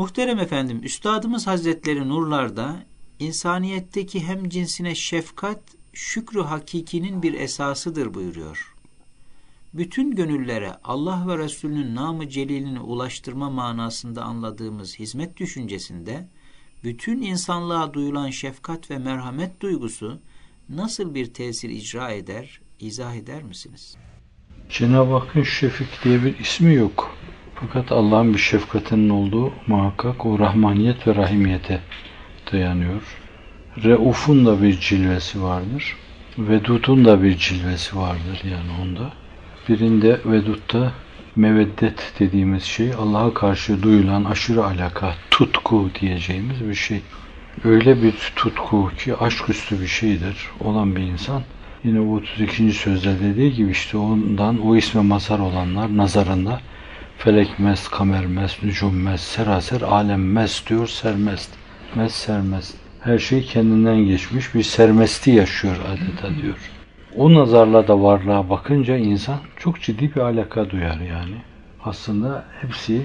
Muhterem efendim, Üstadımız Hazretleri Nurlar'da insaniyetteki hem cinsine şefkat, şükrü hakikinin bir esasıdır buyuruyor. Bütün gönüllere Allah ve Resulünün namı celilini ulaştırma manasında anladığımız hizmet düşüncesinde, bütün insanlığa duyulan şefkat ve merhamet duygusu nasıl bir tesir icra eder, izah eder misiniz? Cenab-ı Hakk'ın Şefik diye bir ismi yok. Fakat Allah'ın bir şefkatinin olduğu muhakkak o rahmaniyet ve rahimiyete dayanıyor. Reuf'un da bir cilvesi vardır. Vedud'un da bir cilvesi vardır yani onda. Birinde Vedud'da meveddet dediğimiz şey Allah'a karşı duyulan aşırı alaka, tutku diyeceğimiz bir şey. Öyle bir tutku ki aşküstü bir şeydir olan bir insan. Yine o 32. sözde dediği gibi işte ondan o isme mazhar olanlar nazarında felek mest, kamer mest, nücum mest, seraser alem mest diyor sermest. Mest sermest. Her şey kendinden geçmiş bir sermesti yaşıyor adeta diyor. O nazarla da varlığa bakınca insan çok ciddi bir alaka duyar yani. Aslında hepsi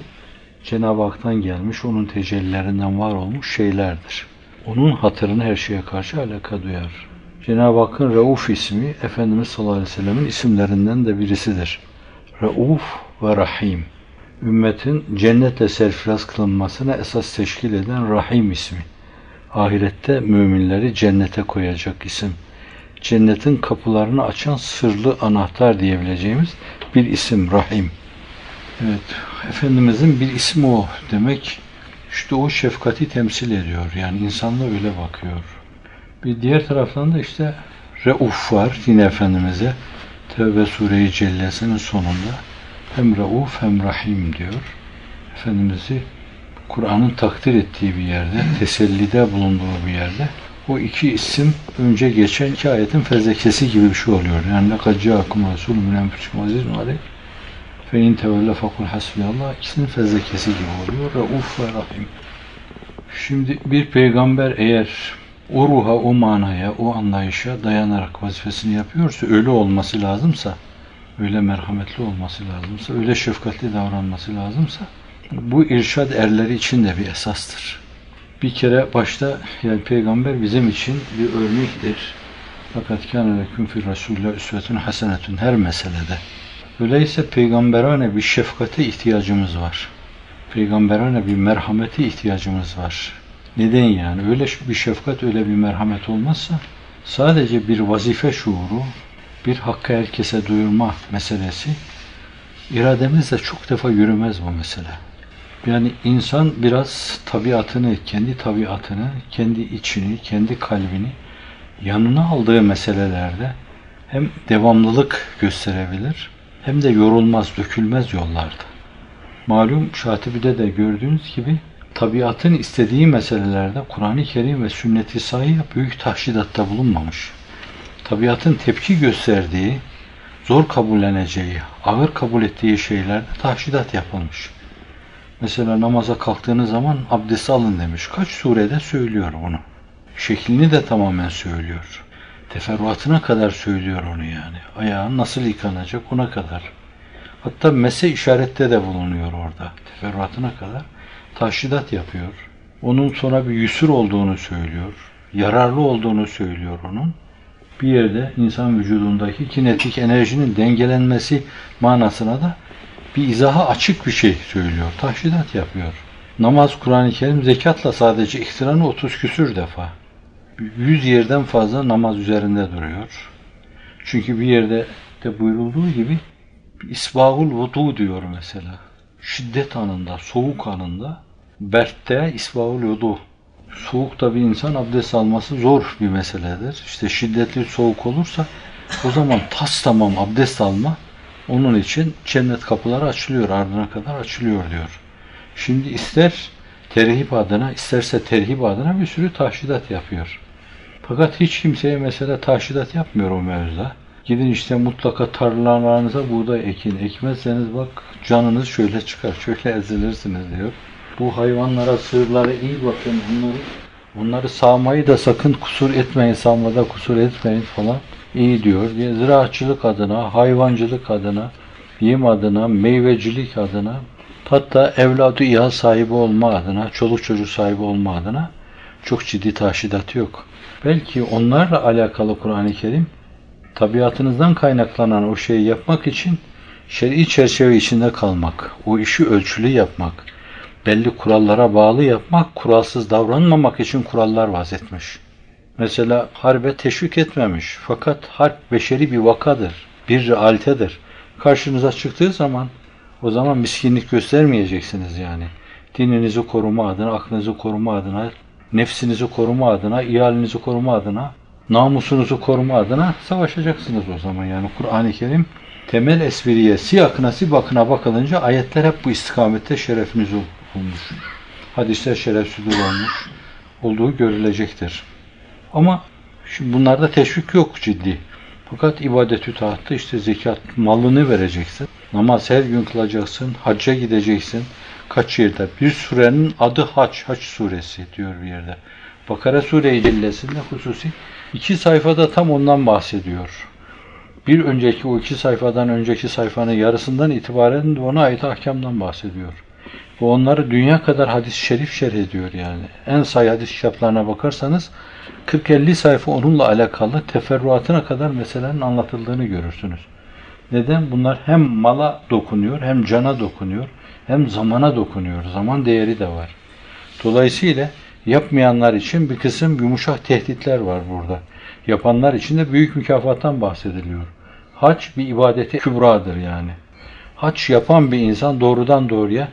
Cenab-ı Hak'tan gelmiş, onun tecellilerinden var olmuş şeylerdir. Onun hatırını her şeye karşı alaka duyar. Cenab-ı Hakk'ın Rauf ismi Efendimiz sallallahu aleyhi ve sellemin isimlerinden de birisidir. Rauf ve Rahim. Ümmetin cennetle serfiraz kılınmasına esas teşkil eden Rahim ismi. Ahirette müminleri cennete koyacak isim. Cennetin kapılarını açan sırlı anahtar diyebileceğimiz bir isim Rahim. Evet, Efendimizin bir ismi o demek işte o şefkati temsil ediyor. Yani insanla öyle bakıyor. Bir diğer taraftan da işte Reuf var yine Efendimiz'e. Tevbe Sure-i Cellesi'nin sonunda hem Reuf hem Rahim diyor. Efendimiz'i Kur'an'ın takdir ettiği bir yerde, tesellide bulunduğu bir yerde o iki isim önce geçen iki ayetin fezlekesi gibi bir şey oluyor. Yani لَقَدْ جَاءَكُمْ رَسُولٌ مِنْ أَنْفُسِكُمْ عَزِيزٌ عَلَيْهِ فَاِنْ تَوَلَّ فَقُلْ حَسْبِيَ ikisinin fezlekesi gibi oluyor. Reuf ve Rahim. Şimdi bir peygamber eğer o ruha, o manaya, o anlayışa dayanarak vazifesini yapıyorsa, öyle olması lazımsa, öyle merhametli olması lazımsa, öyle şefkatli davranması lazımsa, bu irşad erleri için de bir esastır. Bir kere başta yani peygamber bizim için bir örnektir. Fakat kâne leküm fî Resulullah üsvetun hasenetun her meselede. Öyleyse peygamberane bir şefkate ihtiyacımız var. Peygamberane bir merhamete ihtiyacımız var. Neden yani? Öyle bir şefkat, öyle bir merhamet olmazsa sadece bir vazife şuuru, bir hakkı herkese duyurma meselesi irademizle çok defa yürümez bu mesele. Yani insan biraz tabiatını, kendi tabiatını, kendi içini, kendi kalbini yanına aldığı meselelerde hem devamlılık gösterebilir hem de yorulmaz, dökülmez yollarda. Malum Şatibi'de de gördüğünüz gibi tabiatın istediği meselelerde Kur'an-ı Kerim ve sünnet-i sahih büyük tahşidatta bulunmamış. Tabiatın tepki gösterdiği, zor kabulleneceği, ağır kabul ettiği şeylerde tahşidat yapılmış. Mesela namaza kalktığınız zaman abdest alın demiş. Kaç surede söylüyor bunu. Şeklini de tamamen söylüyor. Teferruatına kadar söylüyor onu yani. Ayağın nasıl yıkanacak ona kadar. Hatta mese işarette de bulunuyor orada. Teferruatına kadar tahşidat yapıyor. Onun sonra bir yüsür olduğunu söylüyor. Yararlı olduğunu söylüyor onun. Bir yerde insan vücudundaki kinetik enerjinin dengelenmesi manasına da bir izaha açık bir şey söylüyor. Tahşidat yapıyor. Namaz, Kur'an-ı Kerim zekatla sadece ihtiranı 30 küsür defa. 100 yerden fazla namaz üzerinde duruyor. Çünkü bir yerde de buyurulduğu gibi isbahul vudu diyor mesela. Şiddet anında, soğuk anında bertte isbahul vudu. Soğukta bir insan abdest alması zor bir meseledir. İşte şiddetli soğuk olursa o zaman tas tamam abdest alma onun için cennet kapıları açılıyor, ardına kadar açılıyor diyor. Şimdi ister terhip adına, isterse terhip adına bir sürü tahşidat yapıyor. Fakat hiç kimseye mesela tahşidat yapmıyor o mevzuda. Gidin işte mutlaka tarlalarınıza buğday ekin. Ekmezseniz bak canınız şöyle çıkar, şöyle ezilirsiniz diyor. Bu hayvanlara, sığırlara iyi bakın. Onları, onları sağmayı da sakın kusur etmeyin, sağmada kusur etmeyin falan iyi diyor. Ziraatçılık adına, hayvancılık adına, yem adına, meyvecilik adına Hatta evladı iyal sahibi olma adına, çoluk çocuk sahibi olma adına çok ciddi taşidatı yok. Belki onlarla alakalı Kur'an-ı Kerim tabiatınızdan kaynaklanan o şeyi yapmak için şer'i çerçeve içinde kalmak, o işi ölçülü yapmak, belli kurallara bağlı yapmak, kuralsız davranmamak için kurallar vazetmiş. Mesela harbe teşvik etmemiş. Fakat harp beşeri bir vakadır, bir realitedir. Karşınıza çıktığı zaman o zaman miskinlik göstermeyeceksiniz yani. Dininizi koruma adına, aklınızı koruma adına, nefsinizi koruma adına, ihalinizi koruma adına, namusunuzu koruma adına savaşacaksınız o zaman. Yani Kur'an-ı Kerim temel espriye, siyakına, sibakına bakılınca ayetler hep bu istikamette şerefiniz olmuş. Hadisler şerefsizdir olmuş. Olduğu görülecektir. Ama şimdi bunlarda teşvik yok ciddi. Fakat ibadetü taatta işte zekat malını vereceksin. Namaz her gün kılacaksın. Hacca gideceksin. Kaç yerde? Bir surenin adı Hac. Hac suresi diyor bir yerde. Bakara Sure-i Cellesi'nde hususi iki sayfada tam ondan bahsediyor. Bir önceki o iki sayfadan önceki sayfanın yarısından itibaren de ona ait ahkamdan bahsediyor. Ve onları dünya kadar hadis-i şerif şerh ediyor yani. En sayı hadis kitaplarına bakarsanız 40-50 sayfa onunla alakalı teferruatına kadar meselenin anlatıldığını görürsünüz. Neden? Bunlar hem mala dokunuyor, hem cana dokunuyor, hem zamana dokunuyor. Zaman değeri de var. Dolayısıyla yapmayanlar için bir kısım yumuşak tehditler var burada. Yapanlar için de büyük mükafattan bahsediliyor. Hac bir ibadeti kübradır yani. Hac yapan bir insan doğrudan doğruya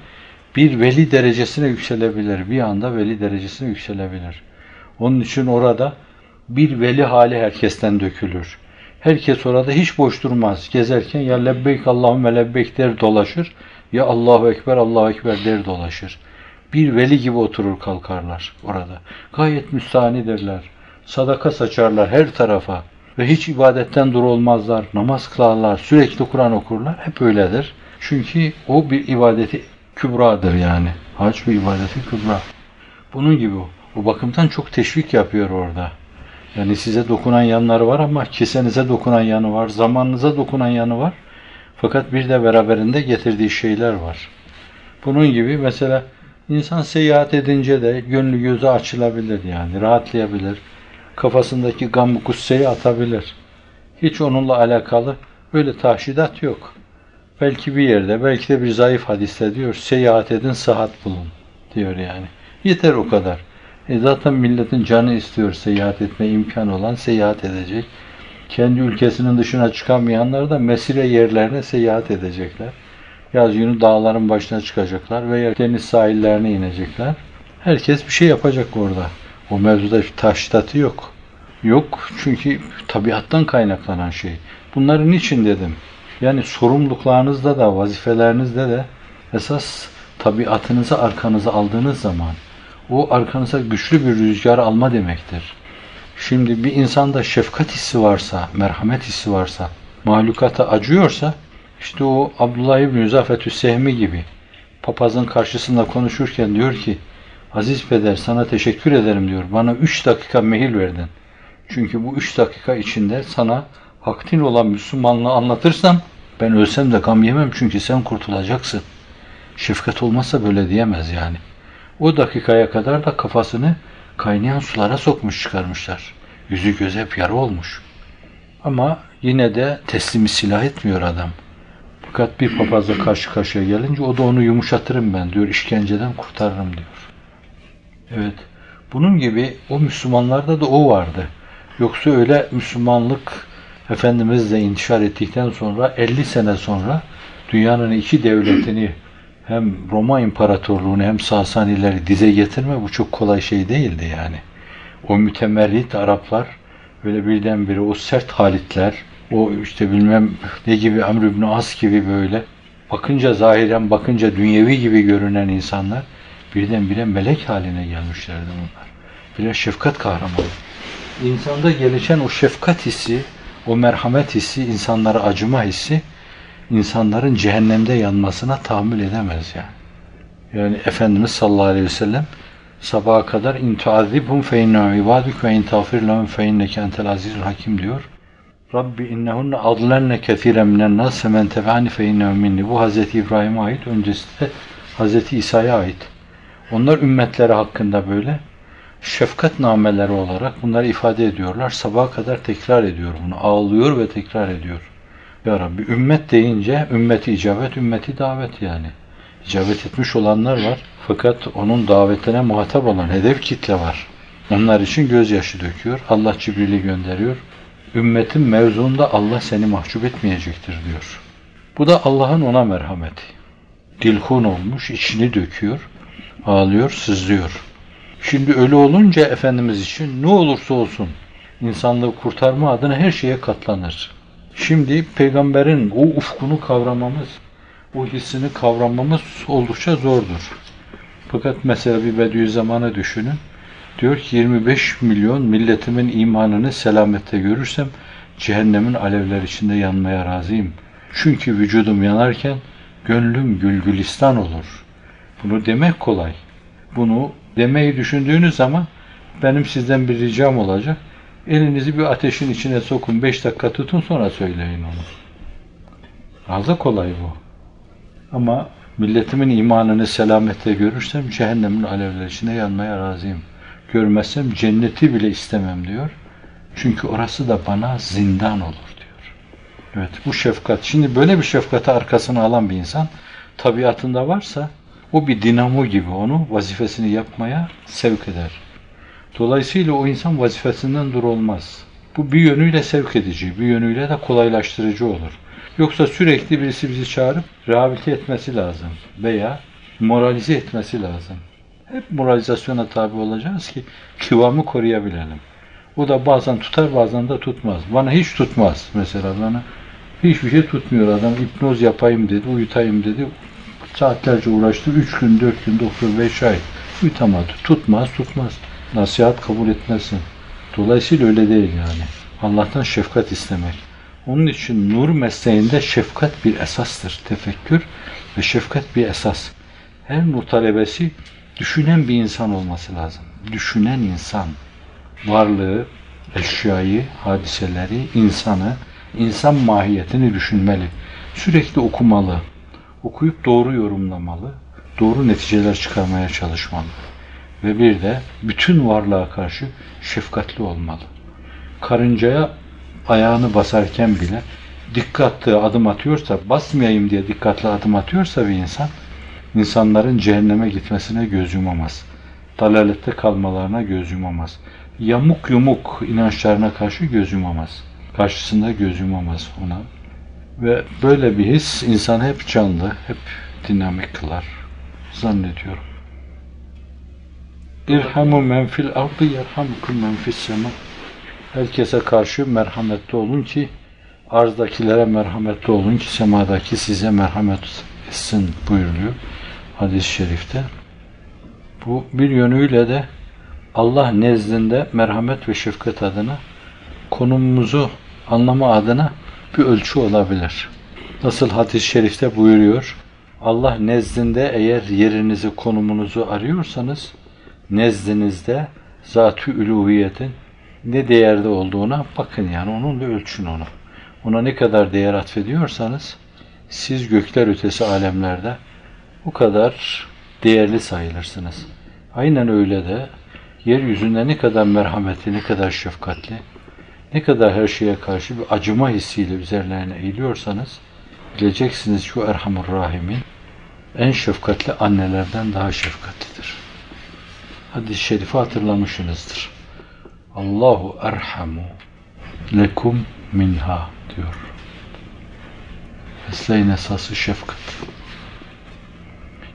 bir veli derecesine yükselebilir. Bir anda veli derecesine yükselebilir. Onun için orada bir veli hali herkesten dökülür. Herkes orada hiç boş durmaz. Gezerken ya lebbeyk Allahümme lebbeyk der dolaşır ya Allahu Ekber Allahu Ekber der dolaşır. Bir veli gibi oturur kalkarlar orada. Gayet müstahanidirler. Sadaka saçarlar her tarafa. Ve hiç ibadetten dur olmazlar. Namaz kılarlar. Sürekli Kur'an okurlar. Hep öyledir. Çünkü o bir ibadeti kübradır yani. Hac bir ibadeti kübra. Bunun gibi o. Bu bakımdan çok teşvik yapıyor orada. Yani size dokunan yanları var ama kesenize dokunan yanı var, zamanınıza dokunan yanı var. Fakat bir de beraberinde getirdiği şeyler var. Bunun gibi mesela insan seyahat edince de gönlü gözü açılabilir yani, rahatlayabilir. Kafasındaki gam kusseyi atabilir. Hiç onunla alakalı böyle tahşidat yok. Belki bir yerde, belki de bir zayıf hadiste diyor, seyahat edin, sıhhat bulun diyor yani. Yeter o kadar. E zaten milletin canı istiyor seyahat etme imkanı olan seyahat edecek. Kendi ülkesinin dışına çıkamayanlar da mesire yerlerine seyahat edecekler. Yaz günü dağların başına çıkacaklar veya deniz sahillerine inecekler. Herkes bir şey yapacak orada. O mevzuda bir taştatı yok. Yok çünkü tabiattan kaynaklanan şey. Bunların için dedim. Yani sorumluluklarınızda da vazifelerinizde de esas tabiatınızı arkanıza aldığınız zaman o arkanıza güçlü bir rüzgar alma demektir. Şimdi bir insanda şefkat hissi varsa, merhamet hissi varsa, mahlukata acıyorsa, işte o Abdullah İbni Zafetü Sehmi gibi papazın karşısında konuşurken diyor ki, Aziz peder sana teşekkür ederim diyor. Bana üç dakika mehil verdin. Çünkü bu üç dakika içinde sana haktin olan Müslümanlığı anlatırsam ben ölsem de gam yemem çünkü sen kurtulacaksın. Şefkat olmazsa böyle diyemez yani. O dakikaya kadar da kafasını kaynayan sulara sokmuş çıkarmışlar. Yüzü göz hep yara olmuş. Ama yine de teslimi silah etmiyor adam. Fakat bir papazla karşı karşıya gelince o da onu yumuşatırım ben diyor, işkenceden kurtarırım diyor. Evet, bunun gibi o Müslümanlarda da o vardı. Yoksa öyle Müslümanlık Efendimiz de intişar ettikten sonra 50 sene sonra dünyanın iki devletini hem Roma İmparatorluğunu hem Sasanileri dize getirme bu çok kolay şey değildi yani. O mütemerrit Araplar böyle birdenbire o sert halitler, o işte bilmem ne gibi Amr ibn As gibi böyle bakınca zahiren bakınca dünyevi gibi görünen insanlar birdenbire melek haline gelmişlerdi bunlar. Biraz şefkat kahramanı. İnsanda gelişen o şefkat hissi, o merhamet hissi, insanlara acıma hissi insanların cehennemde yanmasına tahammül edemez yani. Yani Efendimiz sallallahu aleyhi ve sellem sabaha kadar in tuazibhum fe inne ibaduk ve in tağfir lehum fe inneke entel azizul hakim diyor. Rabbi innehunne adlenne kethiren minen nas men tebani fe minni. Bu Hazreti İbrahim'e ait öncesinde Hz. İsa'ya ait. Onlar ümmetleri hakkında böyle şefkat nameleri olarak bunları ifade ediyorlar. Sabaha kadar tekrar ediyor bunu. Ağlıyor ve tekrar ediyor. Ya Rabbi ümmet deyince ümmeti icabet, ümmeti davet yani. İcabet etmiş olanlar var. Fakat onun davetine muhatap olan hedef kitle var. Onlar için gözyaşı döküyor. Allah Cibril'i gönderiyor. Ümmetin mevzuunda Allah seni mahcup etmeyecektir diyor. Bu da Allah'ın ona merhameti. Dilhun olmuş, içini döküyor, ağlıyor, sızlıyor. Şimdi ölü olunca Efendimiz için ne olursa olsun insanlığı kurtarma adına her şeye katlanır. Şimdi peygamberin o ufkunu kavramamız, o hissini kavramamız oldukça zordur. Fakat mesela bir Bediüzzaman'ı düşünün. Diyor ki 25 milyon milletimin imanını selamette görürsem cehennemin alevler içinde yanmaya razıyım. Çünkü vücudum yanarken gönlüm gülgülistan olur. Bunu demek kolay. Bunu demeyi düşündüğünüz zaman benim sizden bir ricam olacak. Elinizi bir ateşin içine sokun, 5 dakika tutun sonra söyleyin onu. Fazla kolay bu. Ama milletimin imanını selamette görürsem cehennemin alevler içinde yanmaya razıyım. Görmezsem cenneti bile istemem diyor. Çünkü orası da bana zindan olur diyor. Evet bu şefkat. Şimdi böyle bir şefkati arkasına alan bir insan tabiatında varsa o bir dinamo gibi onu vazifesini yapmaya sevk eder. Dolayısıyla o insan vazifesinden dur olmaz. Bu bir yönüyle sevk edici, bir yönüyle de kolaylaştırıcı olur. Yoksa sürekli birisi bizi çağırıp rehabilite etmesi lazım veya moralize etmesi lazım. Hep moralizasyona tabi olacağız ki kıvamı koruyabilelim. O da bazen tutar bazen de tutmaz. Bana hiç tutmaz mesela bana. Hiçbir şey tutmuyor adam. İpnoz yapayım dedi, uyutayım dedi. Saatlerce uğraştı. Üç gün, dört gün, doktor beş ay uyutamadı. Tutmaz, tutmaz. Nasihat kabul etmesin. Dolayısıyla öyle değil yani. Allah'tan şefkat istemek. Onun için nur mesleğinde şefkat bir esastır. Tefekkür ve şefkat bir esas. Her nur talebesi düşünen bir insan olması lazım. Düşünen insan. Varlığı, eşyayı, hadiseleri, insanı, insan mahiyetini düşünmeli. Sürekli okumalı. Okuyup doğru yorumlamalı. Doğru neticeler çıkarmaya çalışmalı. Ve bir de bütün varlığa karşı şefkatli olmalı. Karıncaya ayağını basarken bile dikkatli adım atıyorsa, basmayayım diye dikkatli adım atıyorsa bir insan, insanların cehenneme gitmesine göz yumamaz. Dalalette kalmalarına göz yumamaz. Yamuk yumuk inançlarına karşı göz yumamaz. Karşısında göz yumamaz ona. Ve böyle bir his insanı hep canlı, hep dinamik kılar. Zannediyorum. İrhamu men fil ardı yerhamukum men fis sema. Herkese karşı merhametli olun ki arzdakilere merhametli olun ki semadaki size merhamet etsin buyuruluyor hadis-i şerifte. Bu bir yönüyle de Allah nezdinde merhamet ve şefkat adına konumumuzu anlama adına bir ölçü olabilir. Nasıl hadis-i şerifte buyuruyor? Allah nezdinde eğer yerinizi, konumunuzu arıyorsanız nezdinizde zat-ı üluhiyetin ne değerde olduğuna bakın yani onunla ölçün onu. Ona ne kadar değer atfediyorsanız siz gökler ötesi alemlerde o kadar değerli sayılırsınız. Aynen öyle de yeryüzünde ne kadar merhametli, ne kadar şefkatli, ne kadar her şeye karşı bir acıma hissiyle üzerlerine eğiliyorsanız bileceksiniz o Erhamur Rahim'in en şefkatli annelerden daha şefkatlidir. Hadis-i şerifi hatırlamışsınızdır. Allahu erhamu lekum minha diyor. Mesleğin esası şefkat.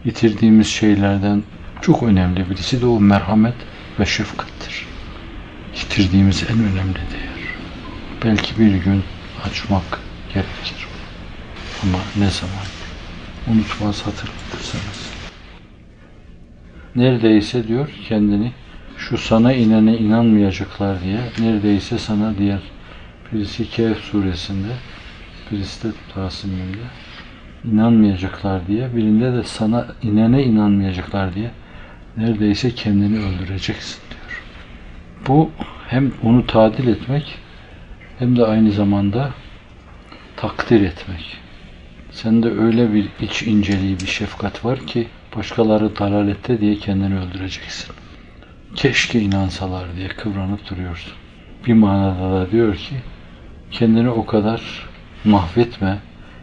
Yitirdiğimiz şeylerden çok önemli birisi de o merhamet ve şefkattir. Yitirdiğimiz en önemli değer. Belki bir gün açmak gerekir. Ama ne zaman? Unutmaz hatırlatırsanız. Neredeyse diyor kendini şu sana inene inanmayacaklar diye neredeyse sana diğer birisi Kehf suresinde birisi de Tasım'ında inanmayacaklar diye birinde de sana inene inanmayacaklar diye neredeyse kendini öldüreceksin diyor. Bu hem onu tadil etmek hem de aynı zamanda takdir etmek. Sende öyle bir iç inceliği, bir şefkat var ki Başkaları dalalette diye kendini öldüreceksin. Keşke inansalar diye kıvranıp duruyorsun. Bir manada da diyor ki kendini o kadar mahvetme.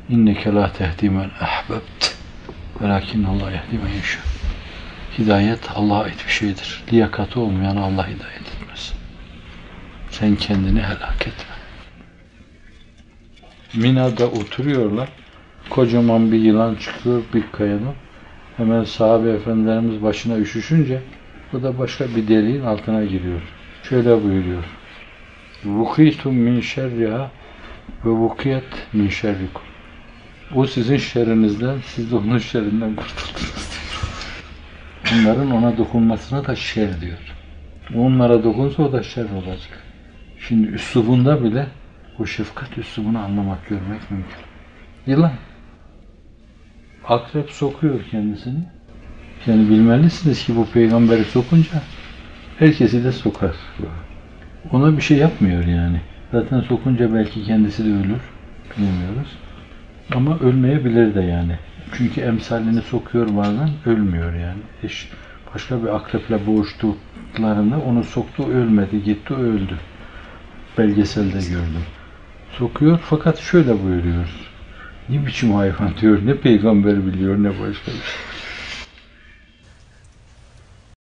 İnneke la tehdi men ahbebt. Velakin Allah yehdi men. Hidayet Allah'a ait bir şeydir. Liyakati olmayan Allah hidayet etmez. Sen kendini helak etme. Mina'da oturuyorlar. Kocaman bir yılan çıkıyor bir kayanın. Hemen sahabe efendilerimiz başına üşüşünce bu da başka bir deliğin altına giriyor. Şöyle buyuruyor. Vukitum min şerriha ve vukiyet min şerrikum. O sizin şerrinizden, siz de onun şerrinden kurtuldunuz. Bunların ona dokunmasına da şer diyor. Onlara dokunsa o da şer olacak. Şimdi üslubunda bile o şefkat üslubunu anlamak, görmek mümkün. Yılan. Akrep sokuyor kendisini. Yani bilmelisiniz ki bu peygamberi sokunca herkesi de sokar. Ona bir şey yapmıyor yani. Zaten sokunca belki kendisi de ölür. Bilmiyoruz. Ama ölmeyebilir de yani. Çünkü emsalini sokuyor bazen ölmüyor yani. Eş, başka bir akreple boğuştuklarında onu soktu ölmedi. Gitti öldü. Belgeselde gördüm. Sokuyor fakat şöyle buyuruyor. Ne biçim hayvan diyor. Ne peygamber biliyor ne başka bir şey.